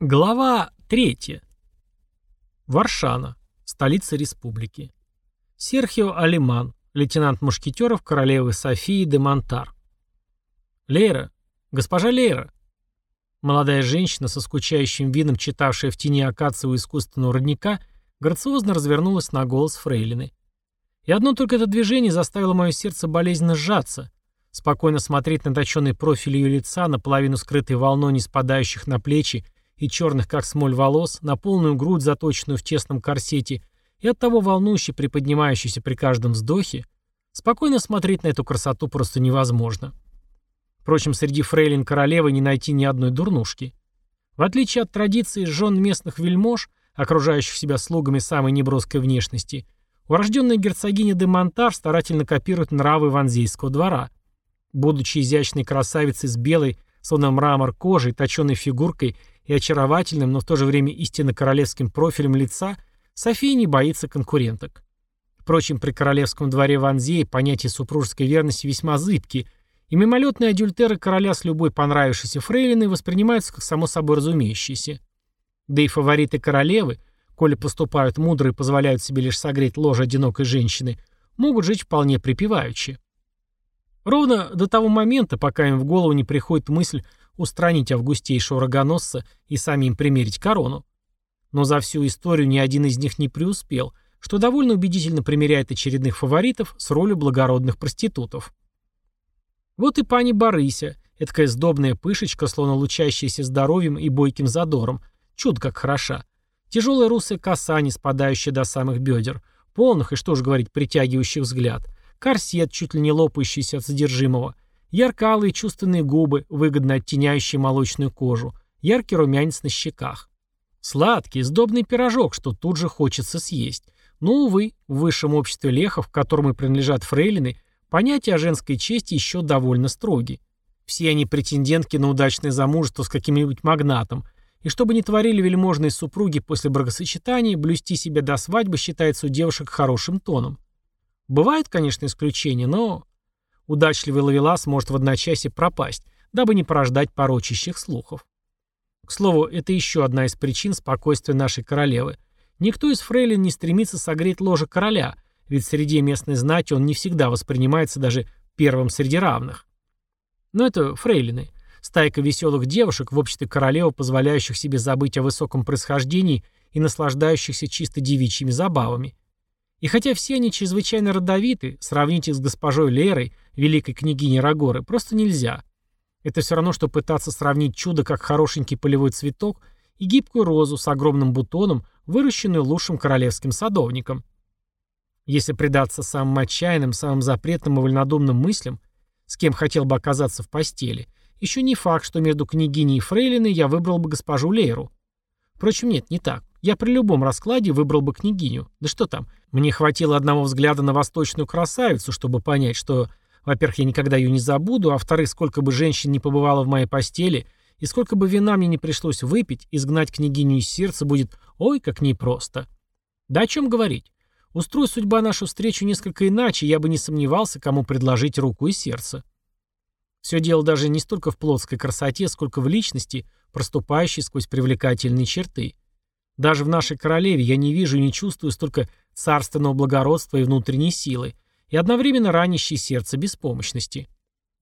Глава 3. Варшана, столица республики. Серхио Алиман, лейтенант мушкетеров королевы Софии де Монтар. Лейра, госпожа Лейра. Молодая женщина со скучающим видом, читавшая в тени акациевого искусственного родника, грациозно развернулась на голос фрейлины. И одно только это движение заставило мое сердце болезненно сжаться. Спокойно смотреть на точенный профиль ее лица, наполовину скрытый волной не спадающих на плечи и черных, как смоль, волос, на полную грудь, заточенную в тесном корсете, и оттого волнующе приподнимающейся при каждом вздохе, спокойно смотреть на эту красоту просто невозможно. Впрочем, среди фрейлин королевы не найти ни одной дурнушки. В отличие от традиции жен местных вельмож, окружающих себя слугами самой неброской внешности, урожденная герцогиня де Монтар старательно копирует нравы ванзейского двора. Будучи изящной красавицей с белой, словно мрамор кожей, точенной фигуркой и очаровательным, но в то же время истинно королевским профилем лица, София не боится конкуренток. Впрочем, при королевском дворе Ванзеи понятие супружеской верности весьма зыбки, и мимолетные адюльтеры короля с любой понравившейся фрейлиной воспринимаются как само собой разумеющиеся. Да и фавориты королевы, коли поступают мудро и позволяют себе лишь согреть ложе одинокой женщины, могут жить вполне припеваючи. Ровно до того момента, пока им в голову не приходит мысль устранить августейшего рогоносца и самим примерить корону. Но за всю историю ни один из них не преуспел, что довольно убедительно примеряет очередных фаворитов с ролью благородных проститутов. Вот и пани Барыся, эдакая сдобная пышечка, словно лучащаяся здоровьем и бойким задором, чудо как хороша. Тяжелая русая коса, не спадающая до самых бедер, полных и, что ж говорить, притягивающих взгляд, корсет, чуть ли не лопающийся от содержимого – Яркалые чувственные губы, выгодно оттеняющие молочную кожу, яркий румянец на щеках. Сладкий, сдобный пирожок, что тут же хочется съесть. Но, увы, в высшем обществе лехов, к которому принадлежат фрейлины, понятия о женской чести еще довольно строги. Все они претендентки на удачное замужество с каким-нибудь магнатом, и чтобы не творили вельможные супруги после бракосочетания, блюсти себя до свадьбы считается у девушек хорошим тоном. Бывают, конечно, исключения, но удачливый ловелас может в одночасье пропасть, дабы не порождать порочащих слухов. К слову, это еще одна из причин спокойствия нашей королевы. Никто из фрейлин не стремится согреть ложе короля, ведь среди местной знати он не всегда воспринимается даже первым среди равных. Но это фрейлины. Стайка веселых девушек в обществе королевы, позволяющих себе забыть о высоком происхождении и наслаждающихся чисто девичьими забавами. И хотя все они чрезвычайно родовиты, сравнить их с госпожой Лерой, великой княгиней Рагоры, просто нельзя. Это все равно, что пытаться сравнить чудо, как хорошенький полевой цветок, и гибкую розу с огромным бутоном, выращенную лучшим королевским садовником. Если предаться самым отчаянным, самым запретным и вольнодумным мыслям, с кем хотел бы оказаться в постели, еще не факт, что между княгиней и фрейлиной я выбрал бы госпожу Лейру. Впрочем, нет, не так. Я при любом раскладе выбрал бы княгиню. Да что там, мне хватило одного взгляда на восточную красавицу, чтобы понять, что, во-первых, я никогда ее не забуду, а во-вторых, сколько бы женщин не побывало в моей постели, и сколько бы вина мне не пришлось выпить, изгнать княгиню из сердца будет ой, как непросто. Да о чем говорить? Устрой судьба нашу встречу несколько иначе, я бы не сомневался, кому предложить руку и сердце. Все дело даже не столько в плотской красоте, сколько в личности, проступающей сквозь привлекательные черты. Даже в нашей королеве я не вижу и не чувствую столько царственного благородства и внутренней силы, и одновременно ранящей сердце беспомощности.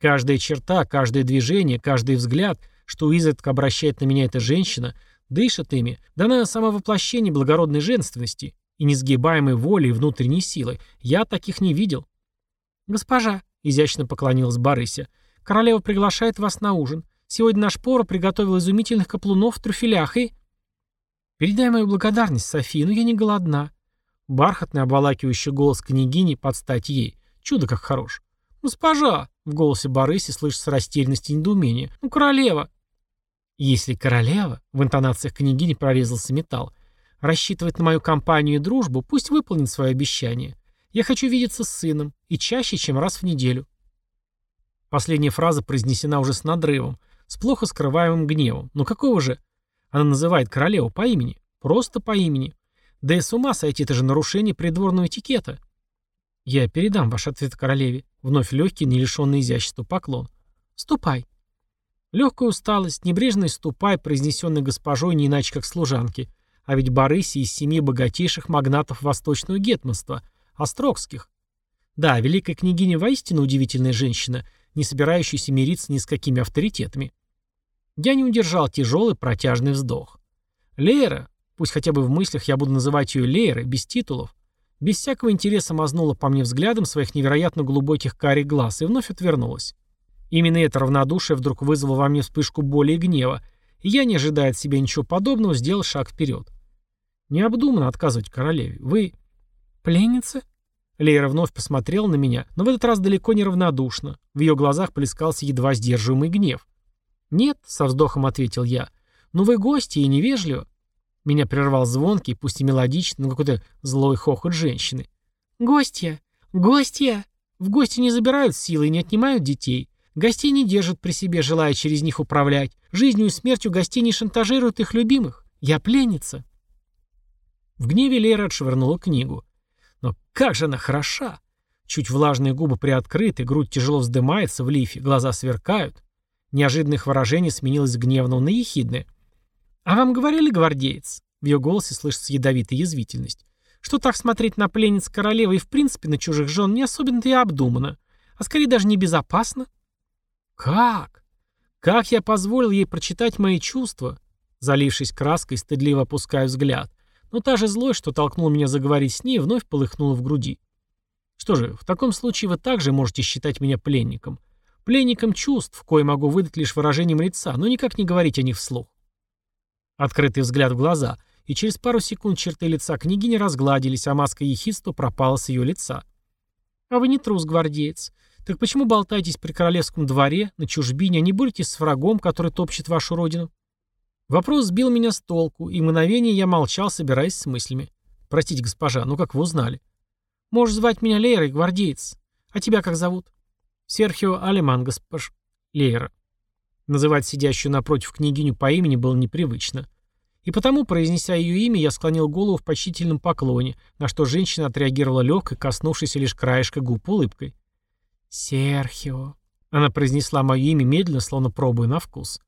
Каждая черта, каждое движение, каждый взгляд, что изредка обращает на меня эта женщина, дышит ими, дана самовоплощение благородной женственности и несгибаемой воли и внутренней силы. Я таких не видел. «Госпожа», — изящно поклонилась Барыся, — «королева приглашает вас на ужин. Сегодня наш повар приготовил изумительных каплунов в трюфелях и...» «Передай мою благодарность, Софии, но я не голодна». Бархатный, обволакивающий голос княгини под стать ей. Чудо как хорош. «Госпожа!» — в голосе Борыси слышится растерянность и недоумение. «Ну, королева!» «Если королева...» — в интонациях княгини прорезался металл. «Рассчитывает на мою компанию и дружбу, пусть выполнит свое обещание. Я хочу видеться с сыном, и чаще, чем раз в неделю». Последняя фраза произнесена уже с надрывом, с плохо скрываемым гневом. Но какого же... Она называет королеву по имени. Просто по имени. Да и с ума сойти, это же нарушение придворного этикета. Я передам ваш ответ королеве. Вновь легкий, не лишенный изящества поклон. Ступай. Легкая усталость, небрежный ступай, произнесенный госпожой не иначе как служанки. А ведь Барыси из семьи богатейших магнатов восточного гетманства, Острогских. Да, великая княгиня воистину удивительная женщина, не собирающаяся мириться ни с какими авторитетами. Я не удержал тяжелый протяжный вздох. Лера, пусть хотя бы в мыслях я буду называть ее Лерой, без титулов, без всякого интереса мазнула по мне взглядом своих невероятно глубоких карих глаз и вновь отвернулась. Именно это равнодушие вдруг вызвало во мне вспышку боли и гнева, и я, не ожидая от себя ничего подобного, сделал шаг вперед. Необдуманно отказывать королеве. Вы... пленница? Лейра вновь посмотрела на меня, но в этот раз далеко не равнодушно. В ее глазах плескался едва сдерживаемый гнев. «Нет», — со вздохом ответил я, — «но вы гости и невежливо». Меня прервал звонкий, пусть и мелодичный, но какой-то злой хохот женщины. «Гостья! Гостья! В гости не забирают силы и не отнимают детей. Гостей не держат при себе, желая через них управлять. Жизнью и смертью гостей не шантажируют их любимых. Я пленница». В гневе Лера отшвырнула книгу. Но как же она хороша! Чуть влажные губы приоткрыты, грудь тяжело вздымается в лифе, глаза сверкают. Неожиданных выражений сменилось гневного на ехидное. «А вам говорили, гвардеец?» В ее голосе слышится ядовитая язвительность. «Что так смотреть на пленниц королевы и в принципе на чужих жен не особенно-то и обдуманно, а скорее даже небезопасно?» «Как? Как я позволил ей прочитать мои чувства?» Залившись краской, стыдливо опускаю взгляд. Но та же злость, что толкнула меня заговорить с ней, вновь полыхнула в груди. Что же, в таком случае вы также можете считать меня пленником. Пленником чувств, кое могу выдать лишь выражением лица, но никак не говорить о них вслух. Открытый взгляд в глаза, и через пару секунд черты лица княгини разгладились, а маска ехидства пропала с ее лица. «А вы не трус, гвардеец. Так почему болтаетесь при королевском дворе, на чужбине, а не боретесь с врагом, который топчет вашу родину?» Вопрос сбил меня с толку, и мгновение я молчал, собираясь с мыслями. «Простите, госпожа, ну как вы узнали?» «Можешь звать меня Лейрой, гвардеец. А тебя как зовут?» «Серхио Алиман, госпож...» «Лейра». Называть сидящую напротив княгиню по имени было непривычно. И потому, произнеся ее имя, я склонил голову в почтительном поклоне, на что женщина отреагировала легкой, коснувшейся лишь краешка губ улыбкой. «Серхио», — она произнесла мое имя медленно, словно пробуя на вкус.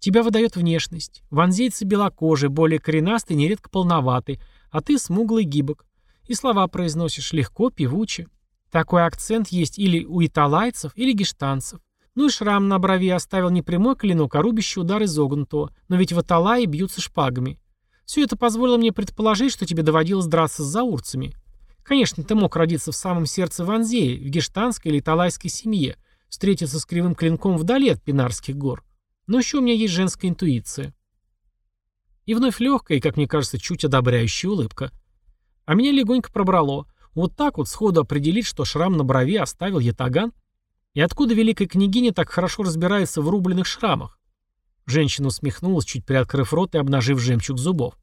Тебя выдает внешность. Ванзейцы белокожие, более коренастый, нередко полноватый, а ты смуглый гибок. И слова произносишь легко, певуче. Такой акцент есть или у италайцев, или гештанцев. Ну и шрам на брови оставил не прямой клинок, а рубящий удар изогнутого. Но ведь в Италае бьются шпагами. Все это позволило мне предположить, что тебе доводилось драться с заурцами. Конечно, ты мог родиться в самом сердце Ванзеи, в гештанской или италайской семье, встретиться с кривым клинком вдали от Пинарских гор. Но еще у меня есть женская интуиция. И вновь легкая и, как мне кажется, чуть одобряющая улыбка. А меня легонько пробрало. Вот так вот сходу определить, что шрам на брови оставил ятаган? И откуда великая княгиня так хорошо разбирается в рубленых шрамах? Женщина усмехнулась, чуть приоткрыв рот и обнажив жемчуг зубов.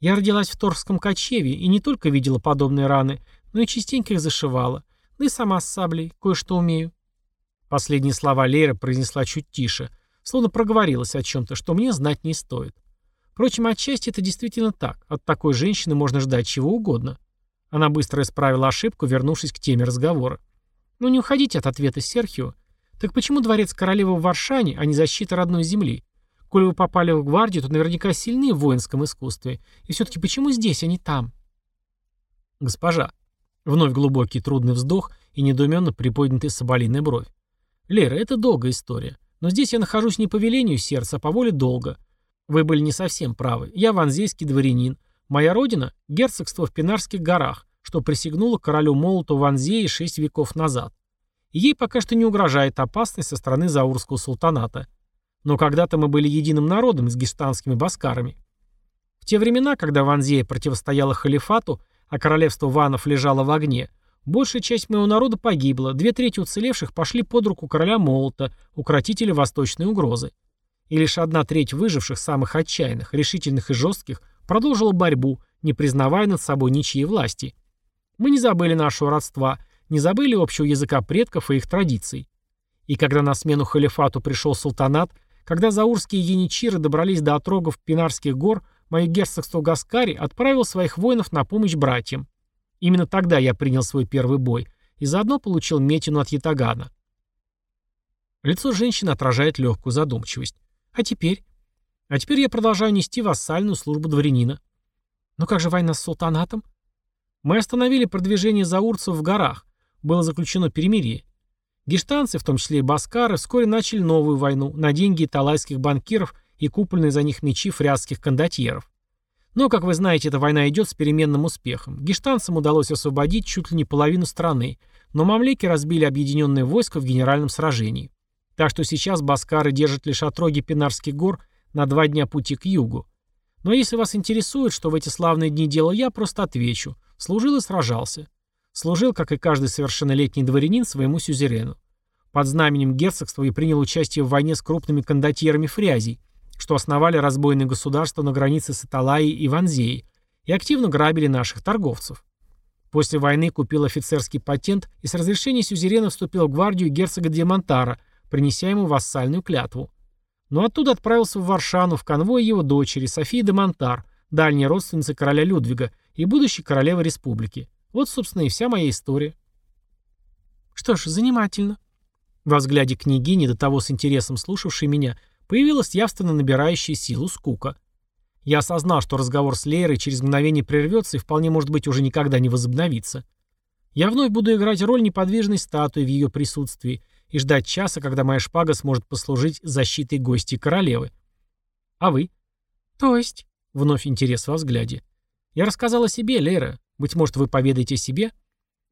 Я родилась в Торском кочевье и не только видела подобные раны, но и частенько их зашивала. Да и сама с саблей кое-что умею. Последние слова Лейра произнесла чуть тише, Словно проговорилась о чем-то, что мне знать не стоит. Впрочем, отчасти это действительно так. От такой женщины можно ждать чего угодно. Она быстро исправила ошибку, вернувшись к теме разговора. «Ну не уходите от ответа, Серхио. Так почему дворец королевы в Варшане, а не защита родной земли? Коль вы попали в гвардию, то наверняка сильны в воинском искусстве. И все-таки почему здесь, а не там?» «Госпожа». Вновь глубокий трудный вздох и недоуменно приподнятая соболиная бровь. «Лера, это долгая история. Но здесь я нахожусь не по велению сердца, а по воле долга. Вы были не совсем правы. Я ванзейский дворянин. Моя родина – герцогство в Пинарских горах, что присягнуло королю Молоту Ванзеи шесть веков назад. Ей пока что не угрожает опасность со стороны Заурского султаната. Но когда-то мы были единым народом с гештанскими баскарами. В те времена, когда Ванзея противостояла халифату, а королевство ванов лежало в огне, Большая часть моего народа погибла, две трети уцелевших пошли под руку короля Молота, укротителя восточной угрозы. И лишь одна треть выживших, самых отчаянных, решительных и жестких, продолжила борьбу, не признавая над собой ничьей власти. Мы не забыли нашего родства, не забыли общего языка предков и их традиций. И когда на смену халифату пришел султанат, когда заурские яничиры добрались до отрогов Пинарских гор, мое герцогство Гаскари отправил своих воинов на помощь братьям. Именно тогда я принял свой первый бой и заодно получил метину от Ятагана. Лицо женщины отражает легкую задумчивость. А теперь? А теперь я продолжаю нести вассальную службу дворянина. Но как же война с султанатом? Мы остановили продвижение заурцев в горах. Было заключено перемирие. Гештанцы, в том числе и баскары, вскоре начали новую войну на деньги талайских банкиров и купленные за них мечи фрязских кондотьеров. Но, как вы знаете, эта война идет с переменным успехом. Гештанцам удалось освободить чуть ли не половину страны, но мамлеки разбили объединенные войска в генеральном сражении. Так что сейчас баскары держат лишь отроги Пинарских гор на два дня пути к югу. Но если вас интересует, что в эти славные дни делал я, просто отвечу. Служил и сражался. Служил, как и каждый совершеннолетний дворянин, своему сюзерену. Под знаменем герцогства и принял участие в войне с крупными кондотьерами Фрязей, что основали разбойные государства на границе с Аталаей и Ванзеей и активно грабили наших торговцев. После войны купил офицерский патент и с разрешения сюзерена вступил в гвардию герцога Диамантара, принеся ему вассальную клятву. Но оттуда отправился в Варшану в конвой его дочери Софии де Монтар, дальней родственницы короля Людвига и будущей королевы республики. Вот, собственно, и вся моя история. Что ж, занимательно. Во взгляде княгини, до того с интересом слушавшей меня, появилась явственно набирающая силу скука. Я осознал, что разговор с Лейрой через мгновение прервется и вполне может быть уже никогда не возобновится. Я вновь буду играть роль неподвижной статуи в ее присутствии и ждать часа, когда моя шпага сможет послужить защитой гости королевы. А вы? То есть? Вновь интерес во взгляде. Я рассказал о себе, Лера. Быть может, вы поведаете о себе?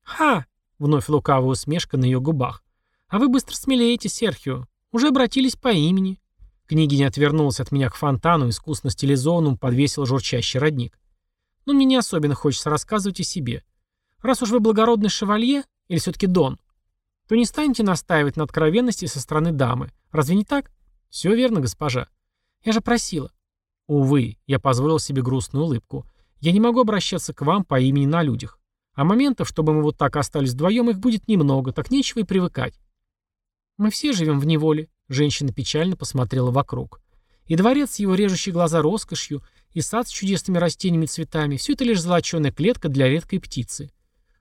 Ха! Вновь лукавая усмешка на ее губах. А вы быстро смелеете, Серхио. Уже обратились по имени. Княгиня отвернулась от меня к фонтану, искусно стилизованному подвесил журчащий родник. Но мне не особенно хочется рассказывать о себе. Раз уж вы благородный шевалье, или все-таки дон, то не станете настаивать на откровенности со стороны дамы. Разве не так? Все верно, госпожа. Я же просила. Увы, я позволил себе грустную улыбку. Я не могу обращаться к вам по имени на людях. А моментов, чтобы мы вот так остались вдвоем, их будет немного, так нечего и привыкать. Мы все живем в неволе. Женщина печально посмотрела вокруг. И дворец с его режущей глаза роскошью, и сад с чудесными растениями и цветами — все это лишь золоченая клетка для редкой птицы.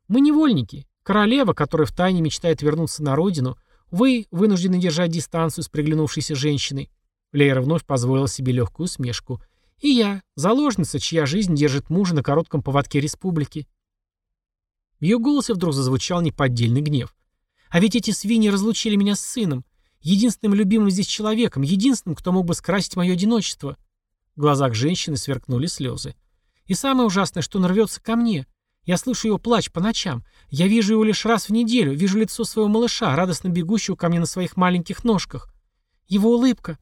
Мы невольники, Королева, которая втайне мечтает вернуться на родину, вы вынуждены держать дистанцию с приглянувшейся женщиной. Лейра вновь позволила себе легкую усмешку. И я, заложница, чья жизнь держит мужа на коротком поводке республики. В ее голосе вдруг зазвучал неподдельный гнев. А ведь эти свиньи разлучили меня с сыном, единственным любимым здесь человеком, единственным, кто мог бы скрасить мое одиночество. В глазах женщины сверкнули слезы. И самое ужасное, что он рвется ко мне. Я слышу его плач по ночам. Я вижу его лишь раз в неделю, вижу лицо своего малыша, радостно бегущего ко мне на своих маленьких ножках. Его улыбка.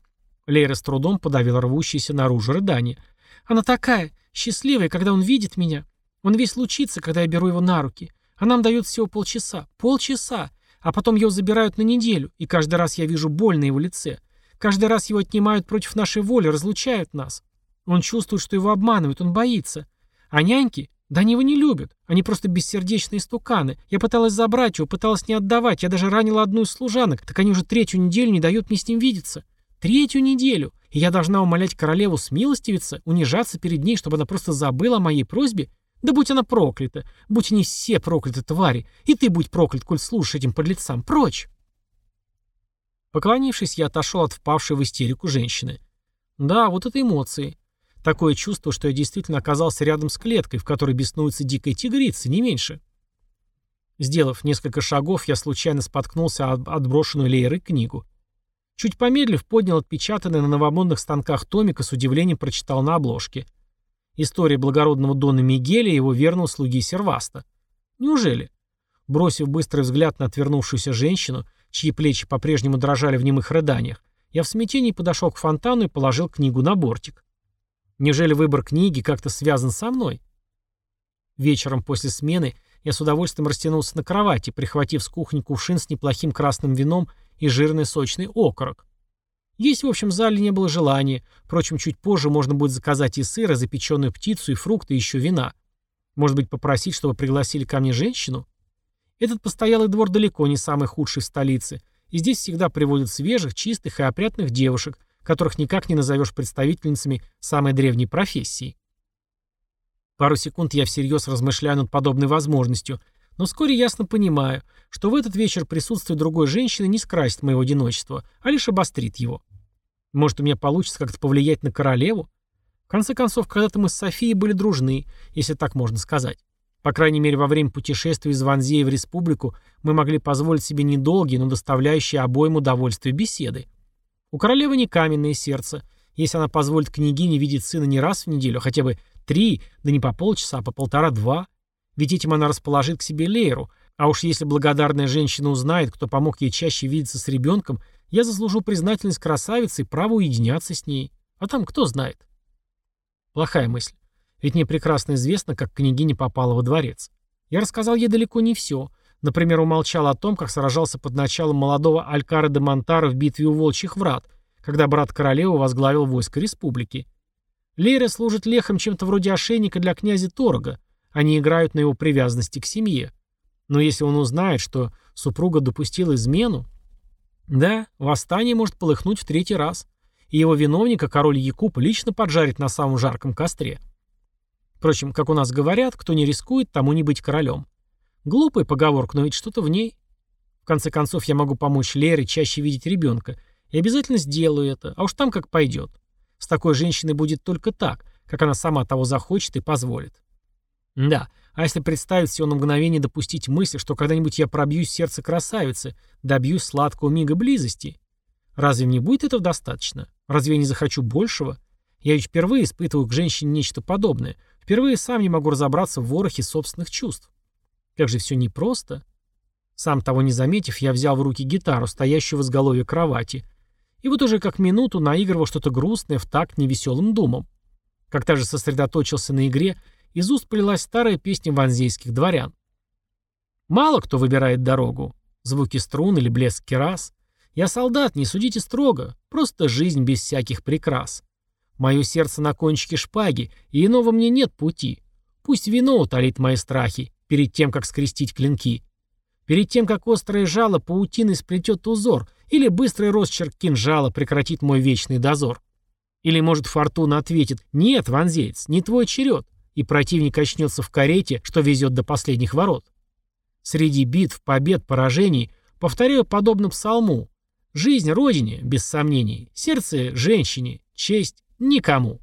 Лейра с трудом подавила рвущееся наружу рыдание. Она такая, счастливая, когда он видит меня. Он весь лучится, когда я беру его на руки. А нам дают всего полчаса. Полчаса. А потом его забирают на неделю, и каждый раз я вижу боль на его лице. Каждый раз его отнимают против нашей воли, разлучают нас. Он чувствует, что его обманывают, он боится. А няньки, да они его не любят. Они просто бессердечные стуканы. Я пыталась забрать его, пыталась не отдавать. Я даже ранила одну из служанок. Так они уже третью неделю не дают мне с ним видеться. Третью неделю. И я должна умолять королеву смилостивиться, унижаться перед ней, чтобы она просто забыла о моей просьбе? Да будь она проклята. Будь они все прокляты, твари. И ты будь проклят, коль слушаешь этим подлецам. Прочь. Поклонившись, я отошел от впавшей в истерику женщины. Да, вот это эмоции. Такое чувство, что я действительно оказался рядом с клеткой, в которой беснуется дикая тигрица, не меньше. Сделав несколько шагов, я случайно споткнулся об отброшенную Лейрой книгу. Чуть помедлив, поднял отпечатанный на новомодных станках томик и с удивлением прочитал на обложке. История благородного Дона Мигеля и его верного слуги Серваста. Неужели? Бросив быстрый взгляд на отвернувшуюся женщину, чьи плечи по-прежнему дрожали в немых рыданиях, я в смятении подошел к фонтану и положил книгу на бортик. Неужели выбор книги как-то связан со мной? Вечером после смены я с удовольствием растянулся на кровати, прихватив с кухни кувшин с неплохим красным вином и жирный сочный окорок. Есть в общем зале не было желания, впрочем, чуть позже можно будет заказать и сыр, и запеченную птицу, и фрукты, и еще вина. Может быть, попросить, чтобы пригласили ко мне женщину? Этот постоялый двор далеко не самый худший в столице, и здесь всегда приводят свежих, чистых и опрятных девушек, которых никак не назовешь представительницами самой древней профессии. Пару секунд я всерьез размышляю над подобной возможностью, Но вскоре ясно понимаю, что в этот вечер присутствие другой женщины не скрасит моего одиночества, а лишь обострит его. Может, у меня получится как-то повлиять на королеву? В конце концов, когда-то мы с Софией были дружны, если так можно сказать. По крайней мере, во время путешествия из Ванзея в республику мы могли позволить себе недолгие, но доставляющие обоим удовольствие беседы. У королевы не каменное сердце. Если она позволит княгине видеть сына не раз в неделю, а хотя бы три, да не по полчаса, а по полтора-два, ведь этим она расположит к себе Лейру, а уж если благодарная женщина узнает, кто помог ей чаще видеться с ребенком, я заслужу признательность красавицы и право уединяться с ней. А там кто знает. Плохая мысль. Ведь мне прекрасно известно, как княгиня попала во дворец. Я рассказал ей далеко не все. Например, умолчал о том, как сражался под началом молодого Алькара де Монтара в битве у Волчьих Врат, когда брат королевы возглавил войско республики. Лейра служит лехом чем-то вроде ошейника для князя Торога. Они играют на его привязанности к семье. Но если он узнает, что супруга допустила измену... Да, восстание может полыхнуть в третий раз. И его виновника король Якуб лично поджарит на самом жарком костре. Впрочем, как у нас говорят, кто не рискует, тому не быть королем. Глупая поговорка, но ведь что-то в ней. В конце концов, я могу помочь Лере чаще видеть ребенка. И обязательно сделаю это, а уж там как пойдет. С такой женщиной будет только так, как она сама того захочет и позволит. Да, а если представить всего на мгновение допустить мысль, что когда-нибудь я пробьюсь сердце красавицы, добьюсь сладкого мига близости? Разве мне будет этого достаточно? Разве я не захочу большего? Я ведь впервые испытываю к женщине нечто подобное. Впервые сам не могу разобраться в ворохе собственных чувств. Как же все непросто. Сам того не заметив, я взял в руки гитару, стоящую в изголовье кровати. И вот уже как минуту наигрывал что-то грустное в такт невеселым думом. Как-то же сосредоточился на игре, из уст полилась старая песня ванзейских дворян. Мало кто выбирает дорогу. Звуки струн или блеск керас. Я солдат, не судите строго. Просто жизнь без всяких прикрас. Мое сердце на кончике шпаги, и иного мне нет пути. Пусть вино утолит мои страхи, перед тем, как скрестить клинки. Перед тем, как острое жало паутины сплетет узор, или быстрый росчерк кинжала прекратит мой вечный дозор. Или, может, фортуна ответит «Нет, ванзеец, не твой черед», и противник очнется в карете, что везет до последних ворот. Среди битв, побед, поражений повторяю подобно псалму. Жизнь Родине, без сомнений, сердце женщине, честь никому.